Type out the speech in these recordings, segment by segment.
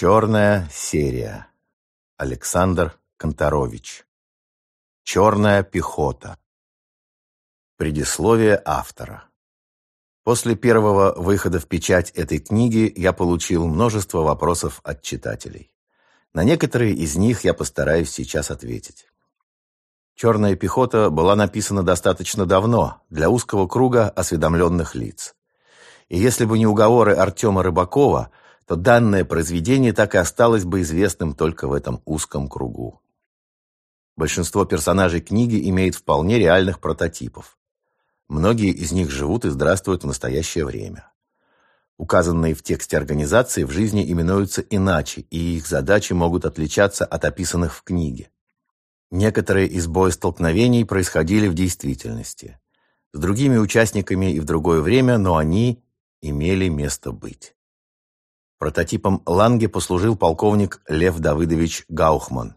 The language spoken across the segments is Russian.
Черная серия. Александр Конторович. Черная пехота. Предисловие автора. После первого выхода в печать этой книги я получил множество вопросов от читателей. На некоторые из них я постараюсь сейчас ответить. «Черная пехота» была написана достаточно давно, для узкого круга осведомленных лиц. И если бы не уговоры Артема Рыбакова, то данное произведение так и осталось бы известным только в этом узком кругу. Большинство персонажей книги имеет вполне реальных прототипов. Многие из них живут и здравствуют в настоящее время. Указанные в тексте организации в жизни именуются иначе, и их задачи могут отличаться от описанных в книге. Некоторые из боестолкновений происходили в действительности. С другими участниками и в другое время, но они имели место быть. Прототипом Ланге послужил полковник Лев Давыдович Гаухман,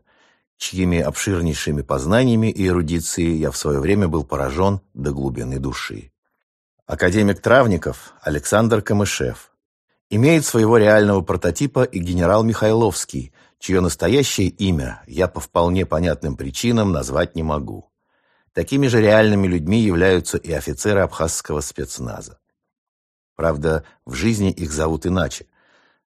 чьими обширнейшими познаниями и эрудицией я в свое время был поражен до глубины души. Академик Травников Александр Камышев. Имеет своего реального прототипа и генерал Михайловский, чье настоящее имя я по вполне понятным причинам назвать не могу. Такими же реальными людьми являются и офицеры абхазского спецназа. Правда, в жизни их зовут иначе.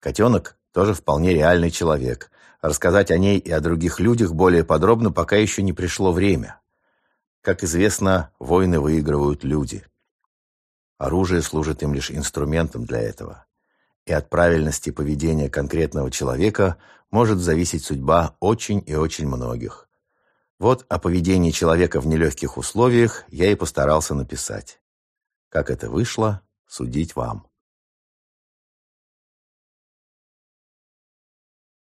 Котенок тоже вполне реальный человек. Рассказать о ней и о других людях более подробно пока еще не пришло время. Как известно, войны выигрывают люди. Оружие служит им лишь инструментом для этого. И от правильности поведения конкретного человека может зависеть судьба очень и очень многих. Вот о поведении человека в нелегких условиях я и постарался написать. Как это вышло, судить вам.